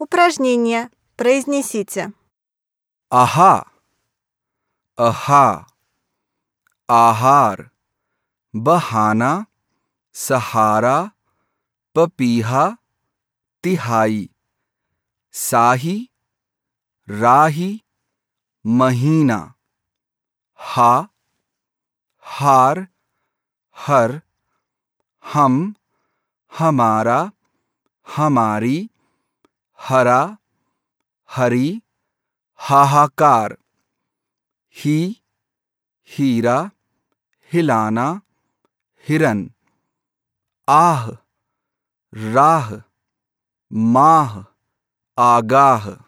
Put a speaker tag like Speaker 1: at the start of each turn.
Speaker 1: Упражнение. Произнесите.
Speaker 2: आहा अहा आहार बहाना सहारा पपीहा तिहाई साही राही महीना हा हार हर हम हमारा हमारी हरा हरी हाहाकार ही हीरा हिलाना हिरन आह राह माह आगाह।